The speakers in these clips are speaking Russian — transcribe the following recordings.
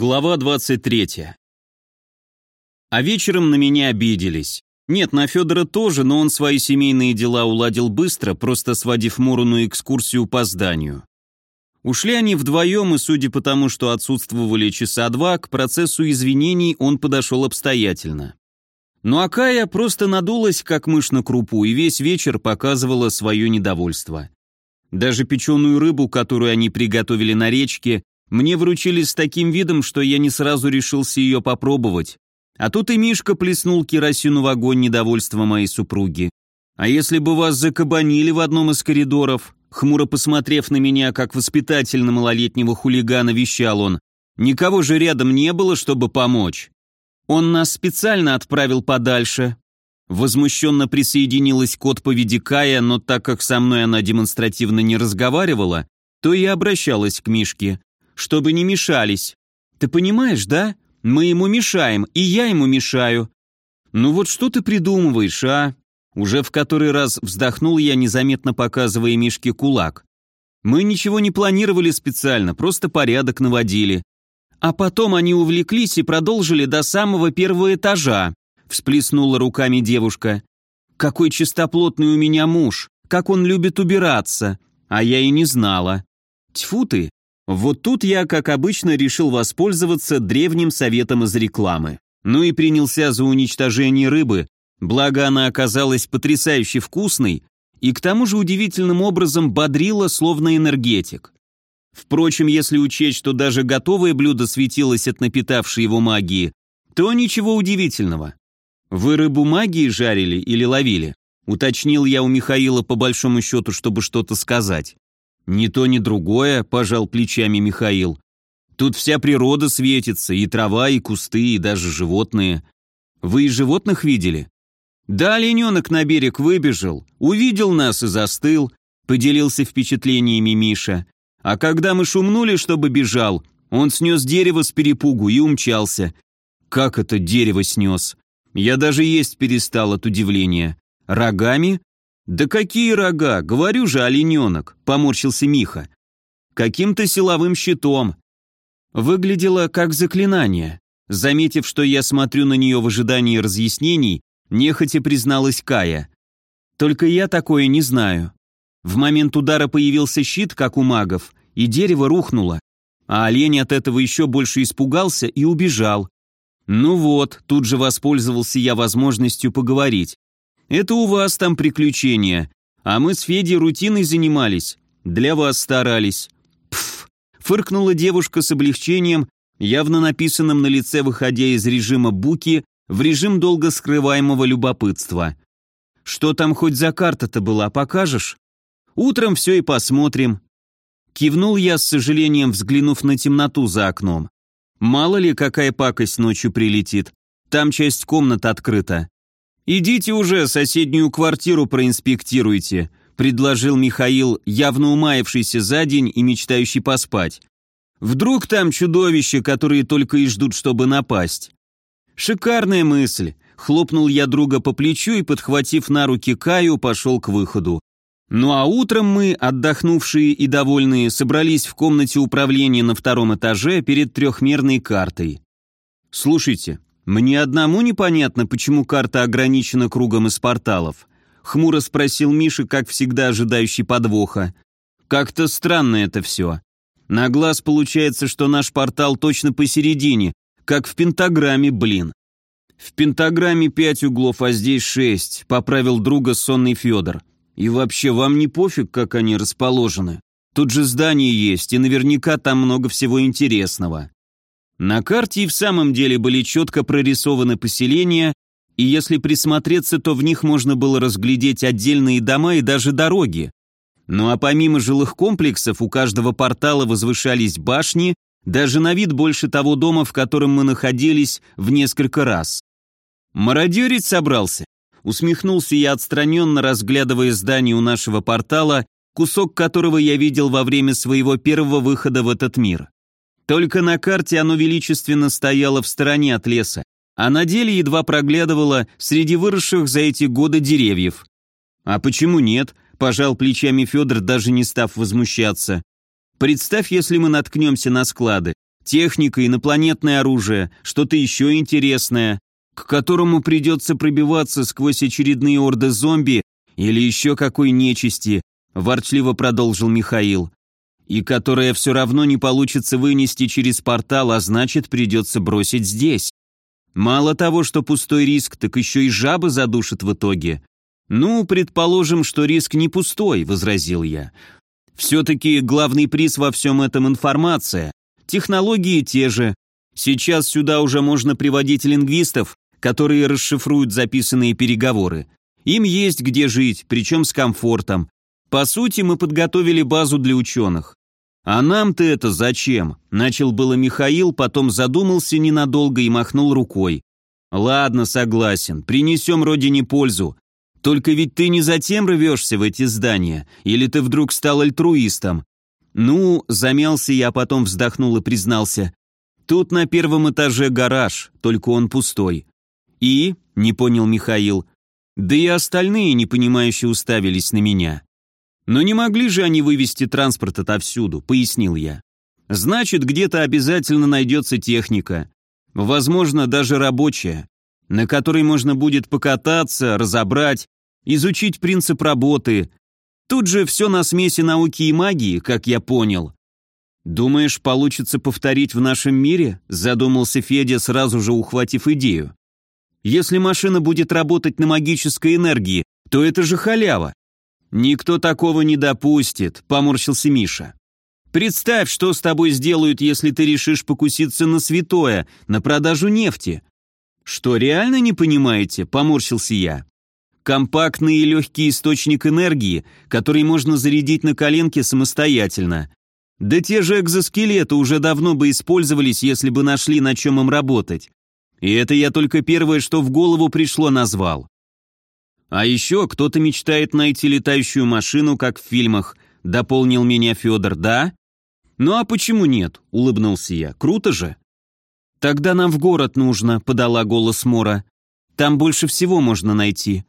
Глава 23. А вечером на меня обиделись. Нет, на Федора тоже, но он свои семейные дела уладил быстро, просто сводив Муру на экскурсию по зданию. Ушли они вдвоем, и судя по тому, что отсутствовали часа два, к процессу извинений он подошел обстоятельно. Ну а Кая просто надулась, как мышь на крупу, и весь вечер показывала свое недовольство. Даже печеную рыбу, которую они приготовили на речке, мне вручили с таким видом, что я не сразу решился ее попробовать. А тут и Мишка плеснул керосину в огонь недовольства моей супруги. А если бы вас закабанили в одном из коридоров, хмуро посмотрев на меня, как воспитательно малолетнего хулигана, вещал он, никого же рядом не было, чтобы помочь. Он нас специально отправил подальше. Возмущенно присоединилась к отповеди Кая, но так как со мной она демонстративно не разговаривала, то и обращалась к Мишке чтобы не мешались. Ты понимаешь, да? Мы ему мешаем, и я ему мешаю. Ну вот что ты придумываешь, а? Уже в который раз вздохнул я, незаметно показывая Мишке кулак. Мы ничего не планировали специально, просто порядок наводили. А потом они увлеклись и продолжили до самого первого этажа, всплеснула руками девушка. Какой чистоплотный у меня муж, как он любит убираться, а я и не знала. Тьфу ты, вот тут я, как обычно, решил воспользоваться древним советом из рекламы. Ну и принялся за уничтожение рыбы, благо она оказалась потрясающе вкусной и к тому же удивительным образом бодрила, словно энергетик. Впрочем, если учесть, что даже готовое блюдо светилось от напитавшей его магии, то ничего удивительного. «Вы рыбу магии жарили или ловили?» Уточнил я у Михаила по большому счету, чтобы что-то сказать. «Ни то, ни другое», — пожал плечами Михаил. «Тут вся природа светится, и трава, и кусты, и даже животные. Вы и животных видели?» «Да, олененок на берег выбежал, увидел нас и застыл», — поделился впечатлениями Миша. «А когда мы шумнули, чтобы бежал, он снес дерево с перепугу и умчался». «Как это дерево снес?» Я даже есть перестал от удивления. «Рогами?» «Да какие рога? Говорю же, олененок!» — поморщился Миха. «Каким-то силовым щитом». Выглядело как заклинание. Заметив, что я смотрю на нее в ожидании разъяснений, нехотя призналась Кая. «Только я такое не знаю. В момент удара появился щит, как у магов, и дерево рухнуло. А олень от этого еще больше испугался и убежал. Ну вот, тут же воспользовался я возможностью поговорить. Это у вас там приключения, а мы с Федей рутиной занимались, для вас старались». Пф, фыркнула девушка с облегчением, явно написанным на лице, выходя из режима буки в режим долго скрываемого любопытства. «Что там хоть за карта-то была, покажешь?» «Утром все и посмотрим». Кивнул я с сожалением, взглянув на темноту за окном. Мало ли, какая пакость ночью прилетит. Там часть комнат открыта. «Идите уже, соседнюю квартиру проинспектируйте», предложил Михаил, явно умаявшийся за день и мечтающий поспать. «Вдруг там чудовища, которые только и ждут, чтобы напасть?» «Шикарная мысль», хлопнул я друга по плечу и, подхватив на руки Каю, пошел к выходу. Ну а утром мы, отдохнувшие и довольные, собрались в комнате управления на втором этаже перед трехмерной картой. «Слушайте, «Мне одному непонятно, почему карта ограничена кругом из порталов», — хмуро спросил Миша, как всегда ожидающий подвоха. «Как-то странно это все. На глаз получается, что наш портал точно посередине, как в пентаграмме, блин». «В пентаграмме пять углов, а здесь шесть», — поправил друга сонный Федор. «И вообще, вам не пофиг, как они расположены? Тут же здание есть, и наверняка там много всего интересного». На карте и в самом деле были четко прорисованы поселения, и если присмотреться, то в них можно было разглядеть отдельные дома и даже дороги. Ну а помимо жилых комплексов, у каждого портала возвышались башни, даже на вид больше того дома, в котором мы находились, в несколько раз. «Мародерить собрался?» Усмехнулся я отстраненно, разглядывая здание у нашего портала, кусок которого я видел во время своего первого выхода в этот мир. Только на карте оно величественно стояло в стороне от леса, а на деле едва проглядывало среди выросших за эти годы деревьев. «А почему нет?» – пожал плечами Федор, даже не став возмущаться. «Представь, если мы наткнемся на склады. Техника, инопланетное оружие, что-то еще интересное, к которому придется пробиваться сквозь очередные орды зомби или еще какой нечисти, ворчливо продолжил Михаил, и которое все равно не получится вынести через портал, а значит придется бросить здесь. Мало того, что пустой риск, так еще и жабы задушат в итоге. Ну, предположим, что риск не пустой, возразил я. Все-таки главный приз во всем этом информация. Технологии те же. Сейчас сюда уже можно приводить лингвистов, которые расшифруют записанные переговоры. Им есть где жить, причем с комфортом. По сути, мы подготовили базу для ученых. «А нам-то это зачем?» – начал было Михаил, потом задумался ненадолго и махнул рукой. «Ладно, согласен, принесем родине пользу. Только ведь ты не затем рвешься в эти здания, или ты вдруг стал альтруистом?» «Ну», – замялся я, потом вздохнул и признался. «Тут на первом этаже гараж, только он пустой». «И?» – не понял Михаил. Да и остальные непонимающе уставились на меня. «Но не могли же они вывести транспорт отовсюду», — пояснил я. «Значит, где-то обязательно найдется техника. Возможно, даже рабочая, на которой можно будет покататься, разобрать, изучить принцип работы. Тут же все на смеси науки и магии, как я понял». «Думаешь, получится повторить в нашем мире?» – задумался Федя, сразу же ухватив идею. «Если машина будет работать на магической энергии, то это же халява. «Никто такого не допустит», — поморщился Миша. «Представь, что с тобой сделают, если ты решишь покуситься на святое, на продажу нефти». «Что, реально не понимаете?» — поморщился я. «Компактный и легкий источник энергии, который можно зарядить на коленке самостоятельно. Да те же экзоскелеты уже давно бы использовались, если бы нашли, на чем им работать. И это я только первое, что в голову пришло, назвал. А еще кто-то мечтает найти летающую машину, как в фильмах, дополнил меня Федор, да? Ну а почему нет? Улыбнулся я. Круто же. Тогда нам в город нужно, подала голос Мора. Там больше всего можно найти.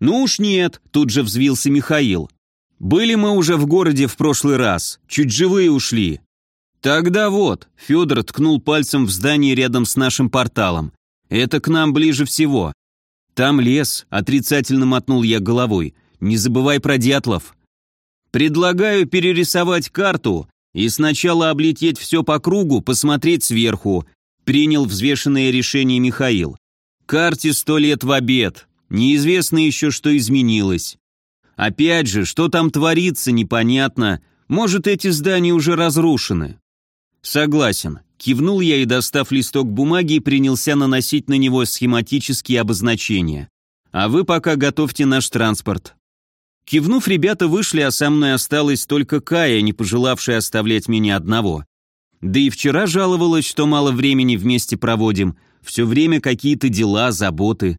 Ну уж нет, тут же взвился Михаил. Были мы уже в городе в прошлый раз, чуть живые ушли. Тогда вот, Федор ткнул пальцем в здание рядом с нашим порталом. Это к нам ближе всего. «Там лес», — отрицательно мотнул я головой. «Не забывай про дятлов». «Предлагаю перерисовать карту и сначала облететь все по кругу, посмотреть сверху», — принял взвешенное решение Михаил. «Карте сто лет в обед. Неизвестно еще, что изменилось. Опять же, что там творится, непонятно. Может, эти здания уже разрушены». «Согласен. Кивнул я и, достав листок бумаги, принялся наносить на него схематические обозначения. А вы пока готовьте наш транспорт. Кивнув, ребята вышли, а со мной осталась только Кая, не пожелавшая оставлять меня одного. Да и вчера жаловалась, что мало времени вместе проводим, все время какие-то дела, заботы.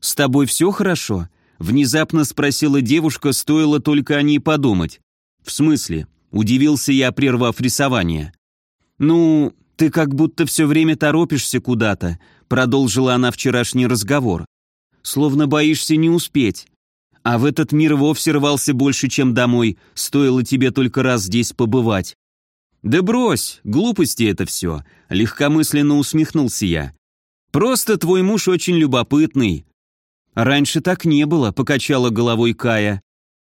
«С тобой все хорошо?» — внезапно спросила девушка, стоило только о ней подумать. «В смысле?» — удивился я, прервав рисование. «Ну, «Ты как будто все время торопишься куда-то», — продолжила она вчерашний разговор. «Словно боишься не успеть. А в этот мир вовсе рвался больше, чем домой, стоило тебе только раз здесь побывать». «Да брось, глупости это все», — легкомысленно усмехнулся я. «Просто твой муж очень любопытный». «Раньше так не было», — покачала головой Кая.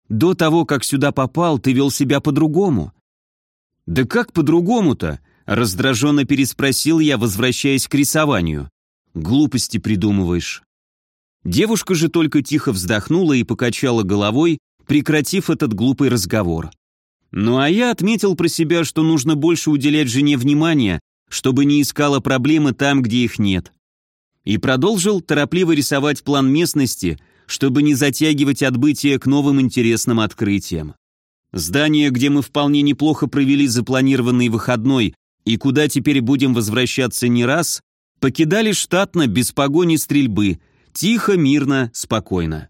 «До того, как сюда попал, ты вел себя по-другому». «Да как по-другому-то?» Раздраженно переспросил я, возвращаясь к рисованию. «Глупости придумываешь». Девушка же только тихо вздохнула и покачала головой, прекратив этот глупый разговор. Ну а я отметил про себя, что нужно больше уделять жене внимания, чтобы не искала проблемы там, где их нет. И продолжил торопливо рисовать план местности, чтобы не затягивать отбытие к новым интересным открытиям. Здание, где мы вполне неплохо провели запланированный выходной, и куда теперь будем возвращаться не раз, покидали штатно, без погони стрельбы, тихо, мирно, спокойно.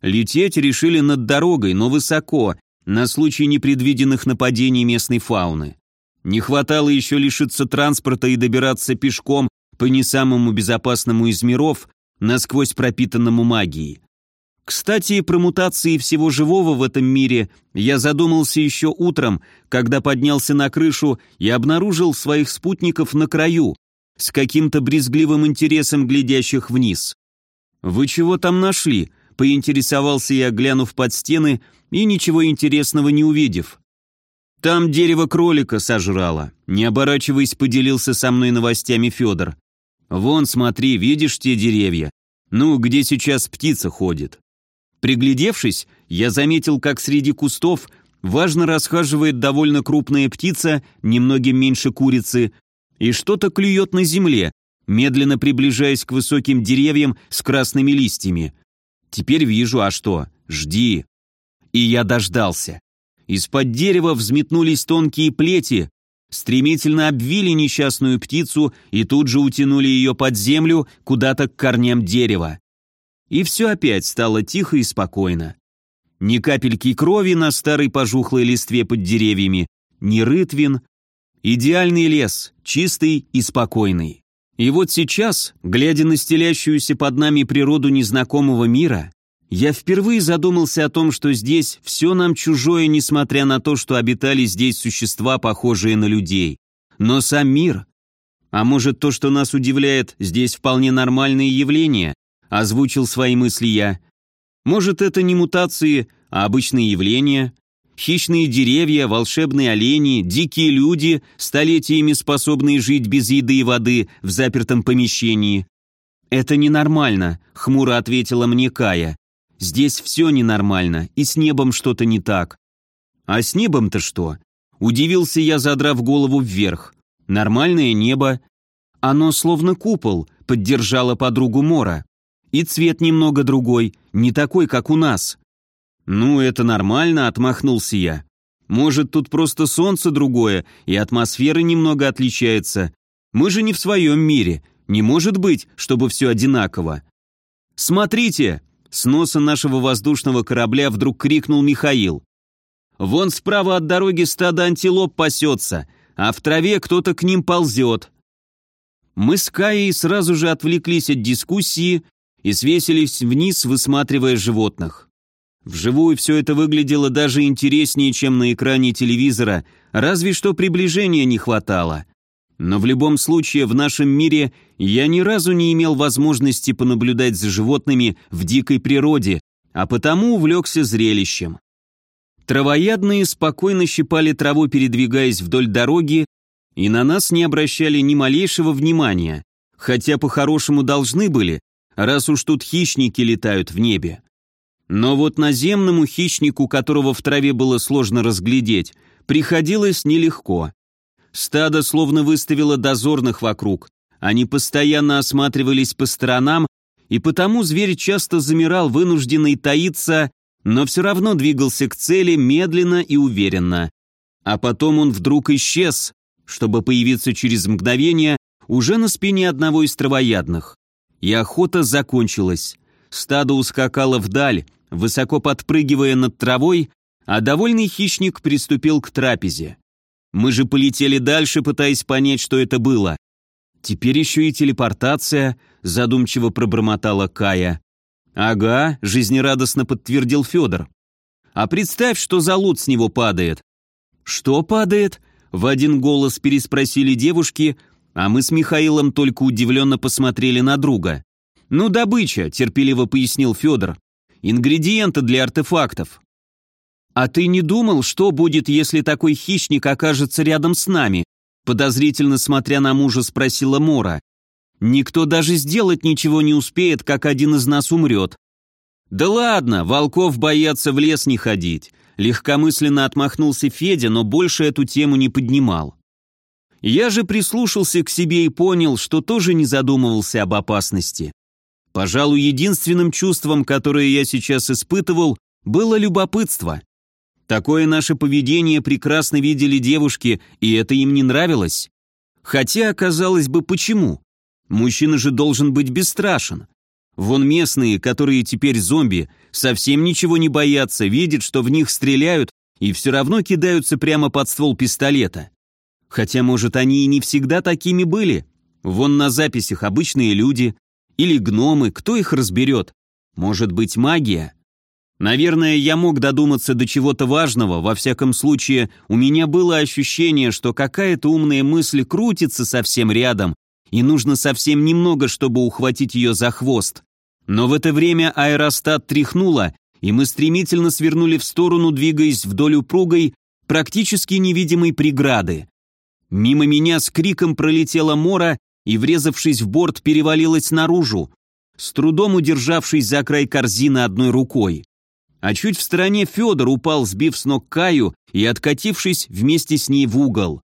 Лететь решили над дорогой, но высоко, на случай непредвиденных нападений местной фауны. Не хватало еще лишиться транспорта и добираться пешком по не самому безопасному из миров, насквозь пропитанному магией. Кстати, про мутации всего живого в этом мире я задумался еще утром, когда поднялся на крышу и обнаружил своих спутников на краю, с каким-то брезгливым интересом глядящих вниз. «Вы чего там нашли?» — поинтересовался я, глянув под стены и ничего интересного не увидев. «Там дерево кролика сожрало», — не оборачиваясь, поделился со мной новостями Федор. «Вон, смотри, видишь те деревья? Ну, где сейчас птица ходит?» Приглядевшись, я заметил, как среди кустов важно расхаживает довольно крупная птица, немногим меньше курицы, и что-то клюет на земле, медленно приближаясь к высоким деревьям с красными листьями. Теперь вижу, а что? Жди. И я дождался. Из-под дерева взметнулись тонкие плети, стремительно обвили несчастную птицу и тут же утянули ее под землю куда-то к корням дерева. И все опять стало тихо и спокойно. Ни капельки крови на старой пожухлой листве под деревьями, ни рытвин. Идеальный лес, чистый и спокойный. И вот сейчас, глядя на стелящуюся под нами природу незнакомого мира, я впервые задумался о том, что здесь все нам чужое, несмотря на то, что обитали здесь существа, похожие на людей. Но сам мир... А может, то, что нас удивляет, здесь вполне нормальные явления, озвучил свои мысли я. Может, это не мутации, а обычные явления? Хищные деревья, волшебные олени, дикие люди, столетиями способные жить без еды и воды в запертом помещении. «Это ненормально», — хмуро ответила мне Кая. «Здесь все ненормально, и с небом что-то не так». «А с небом-то что?» Удивился я, задрав голову вверх. «Нормальное небо». «Оно словно купол», — поддержала подругу Мора. И цвет немного другой, не такой, как у нас». «Ну, это нормально», — отмахнулся я. «Может, тут просто солнце другое, и атмосфера немного отличается. Мы же не в своем мире. Не может быть, чтобы все одинаково». «Смотрите!» — с носа нашего воздушного корабля вдруг крикнул Михаил. «Вон справа от дороги стадо антилоп пасется, а в траве кто-то к ним ползет». Мы с Каей сразу же отвлеклись от дискуссии и свесились вниз, высматривая животных. Вживую все это выглядело даже интереснее, чем на экране телевизора, разве что приближения не хватало. Но в любом случае в нашем мире я ни разу не имел возможности понаблюдать за животными в дикой природе, а потому увлекся зрелищем. Травоядные спокойно щипали траву, передвигаясь вдоль дороги, и на нас не обращали ни малейшего внимания, хотя по-хорошему должны были, раз уж тут хищники летают в небе. Но вот наземному хищнику, которого в траве было сложно разглядеть, приходилось нелегко. Стадо словно выставило дозорных вокруг, они постоянно осматривались по сторонам, и потому зверь часто замирал, вынужденный таиться, но все равно двигался к цели медленно и уверенно. А потом он вдруг исчез, чтобы появиться через мгновение уже на спине одного из травоядных и охота закончилась. Стадо ускакало вдаль, высоко подпрыгивая над травой, а довольный хищник приступил к трапезе. Мы же полетели дальше, пытаясь понять, что это было. Теперь еще и телепортация, задумчиво пробормотала Кая. Ага, жизнерадостно подтвердил Федор. А представь, что за лут с него падает. Что падает? В один голос переспросили девушки, а мы с Михаилом только удивленно посмотрели на друга. «Ну, добыча», — терпеливо пояснил Федор. «Ингредиенты для артефактов». «А ты не думал, что будет, если такой хищник окажется рядом с нами?» Подозрительно смотря на мужа, спросила Мора. «Никто даже сделать ничего не успеет, как один из нас умрет». «Да ладно, волков боятся в лес не ходить», легкомысленно отмахнулся Федя, но больше эту тему не поднимал. Я же прислушался к себе и понял, что тоже не задумывался об опасности. Пожалуй, единственным чувством, которое я сейчас испытывал, было любопытство. Такое наше поведение прекрасно видели девушки, и это им не нравилось. Хотя, казалось бы, почему? Мужчина же должен быть бесстрашен. Вон местные, которые теперь зомби, совсем ничего не боятся, видят, что в них стреляют, и все равно кидаются прямо под ствол пистолета. Хотя, может, они и не всегда такими были. Вон на записях обычные люди или гномы, кто их разберет? Может быть, магия? Наверное, я мог додуматься до чего-то важного, во всяком случае, у меня было ощущение, что какая-то умная мысль крутится совсем рядом, и нужно совсем немного, чтобы ухватить ее за хвост. Но в это время аэростат тряхнуло, и мы стремительно свернули в сторону, двигаясь вдоль упругой, практически невидимой преграды. Мимо меня с криком пролетела мора и, врезавшись в борт, перевалилась наружу, с трудом удержавшись за край корзины одной рукой а чуть в стороне Федор упал, сбив с ног Каю и откатившись вместе с ней в угол.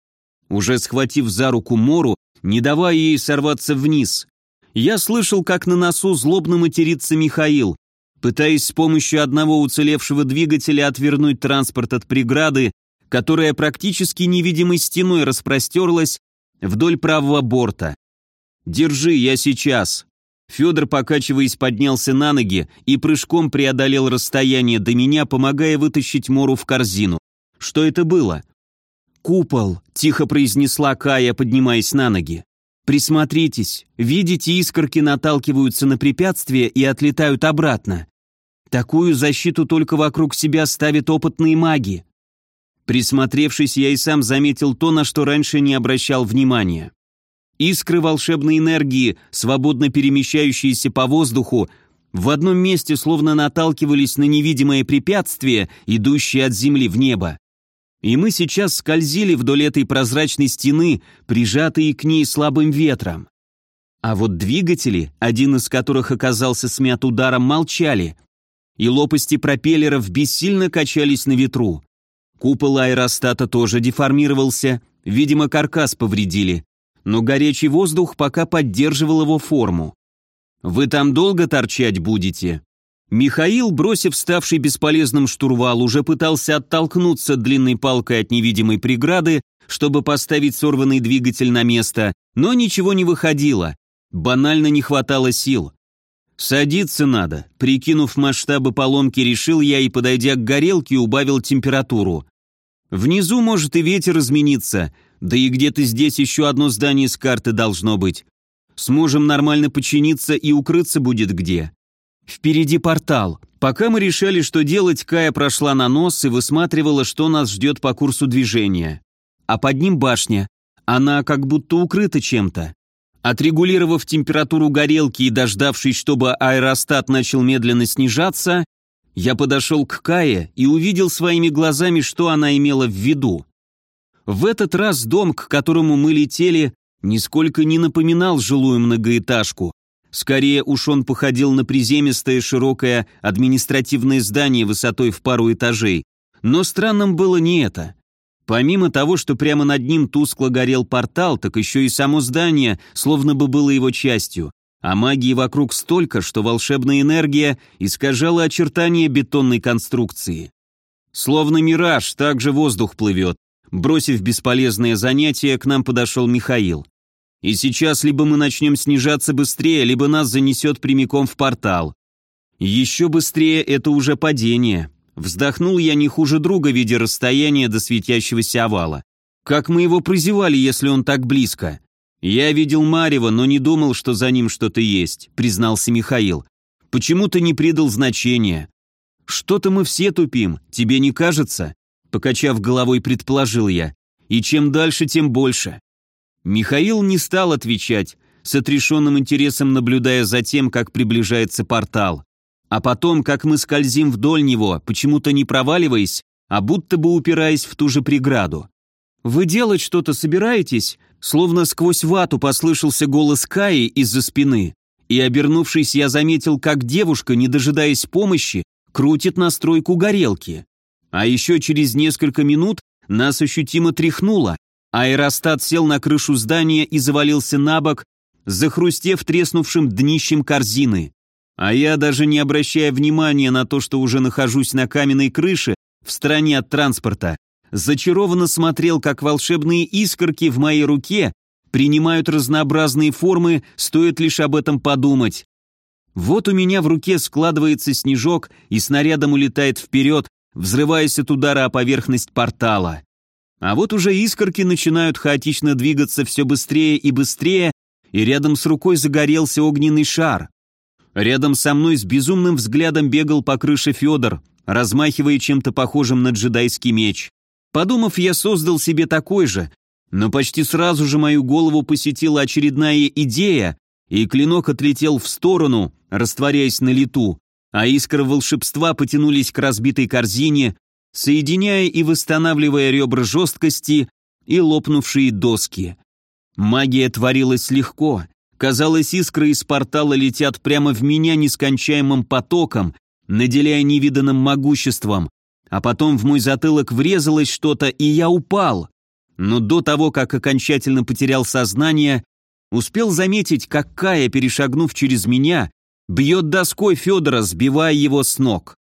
Уже схватив за руку Мору, не давая ей сорваться вниз, я слышал, как на носу злобно матерится Михаил, пытаясь с помощью одного уцелевшего двигателя отвернуть транспорт от преграды, которая практически невидимой стеной распростерлась вдоль правого борта. «Держи, я сейчас», Федор, покачиваясь, поднялся на ноги и прыжком преодолел расстояние до меня, помогая вытащить Мору в корзину. Что это было? «Купол», — тихо произнесла Кая, поднимаясь на ноги. «Присмотритесь, видите, искорки наталкиваются на препятствия и отлетают обратно. Такую защиту только вокруг себя ставят опытные маги». Присмотревшись, я и сам заметил то, на что раньше не обращал внимания. Искры волшебной энергии, свободно перемещающиеся по воздуху, в одном месте словно наталкивались на невидимое препятствие, идущее от земли в небо. И мы сейчас скользили вдоль этой прозрачной стены, прижатые к ней слабым ветром. А вот двигатели, один из которых оказался смят ударом, молчали, и лопасти пропеллеров бессильно качались на ветру. Купол аэростата тоже деформировался, видимо, каркас повредили но горячий воздух пока поддерживал его форму. «Вы там долго торчать будете?» Михаил, бросив ставший бесполезным штурвал, уже пытался оттолкнуться длинной палкой от невидимой преграды, чтобы поставить сорванный двигатель на место, но ничего не выходило. Банально не хватало сил. «Садиться надо», — прикинув масштабы поломки, решил я и, подойдя к горелке, убавил температуру. «Внизу может и ветер измениться, да и где-то здесь еще одно здание с карты должно быть. Сможем нормально починиться и укрыться будет где. Впереди портал. Пока мы решали, что делать, Кая прошла на нос и высматривала, что нас ждет по курсу движения. А под ним башня. Она как будто укрыта чем-то. Отрегулировав температуру горелки и дождавшись, чтобы аэростат начал медленно снижаться, я подошел к Кае и увидел своими глазами, что она имела в виду. В этот раз дом, к которому мы летели, нисколько не напоминал жилую многоэтажку. Скорее уж он походил на приземистое широкое административное здание высотой в пару этажей. Но странным было не это. Помимо того, что прямо над ним тускло горел портал, так еще и само здание словно бы было его частью. А магии вокруг столько, что волшебная энергия искажала очертания бетонной конструкции. Словно мираж, так же воздух плывет, Бросив бесполезное занятие, к нам подошел Михаил. И сейчас либо мы начнем снижаться быстрее, либо нас занесет прямиком в портал. Еще быстрее это уже падение. Вздохнул я не хуже друга, видя расстояние до светящегося овала. Как мы его прозевали, если он так близко? Я видел Марева, но не думал, что за ним что-то есть, признался Михаил. Почему ты не придал значения? Что-то мы все тупим, тебе не кажется? покачав головой, предположил я. И чем дальше, тем больше. Михаил не стал отвечать, с отрешенным интересом наблюдая за тем, как приближается портал. А потом, как мы скользим вдоль него, почему-то не проваливаясь, а будто бы упираясь в ту же преграду. «Вы делать что-то собираетесь?» Словно сквозь вату послышался голос Каи из-за спины. И, обернувшись, я заметил, как девушка, не дожидаясь помощи, крутит настройку горелки. А еще через несколько минут нас ощутимо тряхнуло. Аэростат сел на крышу здания и завалился на бок, захрустев треснувшим днищем корзины. А я, даже не обращая внимания на то, что уже нахожусь на каменной крыше, в стороне от транспорта, зачарованно смотрел, как волшебные искорки в моей руке принимают разнообразные формы, стоит лишь об этом подумать. Вот у меня в руке складывается снежок и снарядом улетает вперед, взрываясь от удара о поверхность портала. А вот уже искорки начинают хаотично двигаться все быстрее и быстрее, и рядом с рукой загорелся огненный шар. Рядом со мной с безумным взглядом бегал по крыше Федор, размахивая чем-то похожим на джедайский меч. Подумав, я создал себе такой же, но почти сразу же мою голову посетила очередная идея, и клинок отлетел в сторону, растворяясь на лету, а искры волшебства потянулись к разбитой корзине, соединяя и восстанавливая ребра жесткости и лопнувшие доски. Магия творилась легко. Казалось, искры из портала летят прямо в меня нескончаемым потоком, наделяя невиданным могуществом, а потом в мой затылок врезалось что-то, и я упал. Но до того, как окончательно потерял сознание, успел заметить, как Кая, перешагнув через меня, бьет доской Федора, сбивая его с ног.